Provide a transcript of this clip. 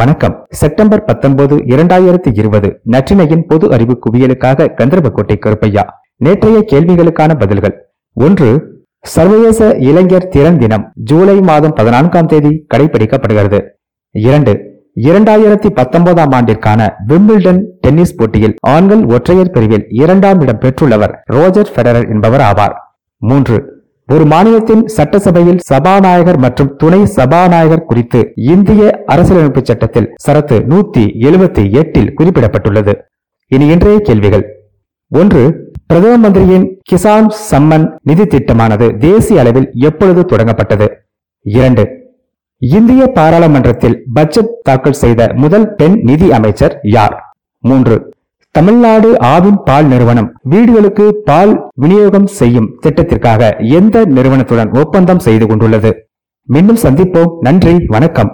வணக்கம். செப்டம்பர் பத்தொன்பது இரண்டாயிரத்தி இருபது நற்றினையின் பொது அறிவு குவியலுக்காக கந்தர்வக்கோட்டை கருப்பையா. நேற்றைய கேள்விகளுக்கான பதில்கள். ஒன்று சர்வதேச இளைஞர் திறன் தினம் ஜூலை மாதம் பதினான்காம் தேதி கடைபிடிக்கப்படுகிறது. இரண்டு இரண்டாயிரத்தி பத்தொன்பதாம் ஆண்டிற்கான விம்பிள்டன் டென்னிஸ் போட்டியில் ஆண்கள் ஒற்றையர் பிரிவில் இரண்டாம் இடம் பெற்றுள்ளவர் ரோஜர் ஃபெடரர் என்பவர் ஆவார். மூன்று ஒரு மாநிலத்தின் சட்டசபையில் சபாநாயகர் மற்றும் துணை சபாநாயகர் குறித்து இந்திய அரசியலமைப்பு சட்டத்தில் சரத்து நூத்தி எழுபத்தி எட்டில் குறிப்பிடப்பட்டுள்ளது. இனி இன்றைய கேள்விகள். ஒன்று பிரதம மந்திரியின் கிசான் சம்மன் நிதி திட்டமானது தேசிய அளவில் எப்பொழுது தொடங்கப்பட்டது? இரண்டு இந்திய பாராளுமன்றத்தில் பட்ஜெட் தாக்கல் செய்த முதல் பெண் நிதி அமைச்சர் யார்? மூன்று தமிழ்நாடு ஆவின் பால் நிறுவனம் வீடுகளுக்கு பால் விநியோகம் செய்யும் திட்டத்திற்காக எந்த நிறுவனத்துடன் ஒப்பந்தம் செய்து கொண்டுள்ளது? மீண்டும் சந்திப்போம். நன்றி. வணக்கம்.